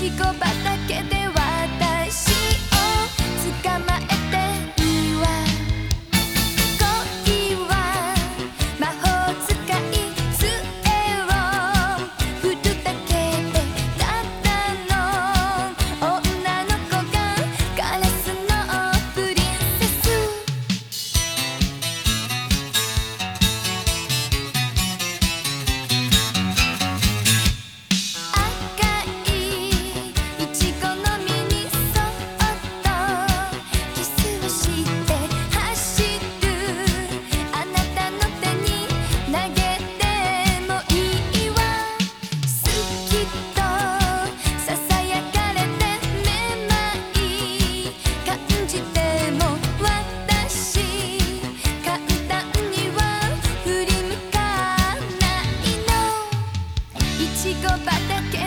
しこ畑でしご畑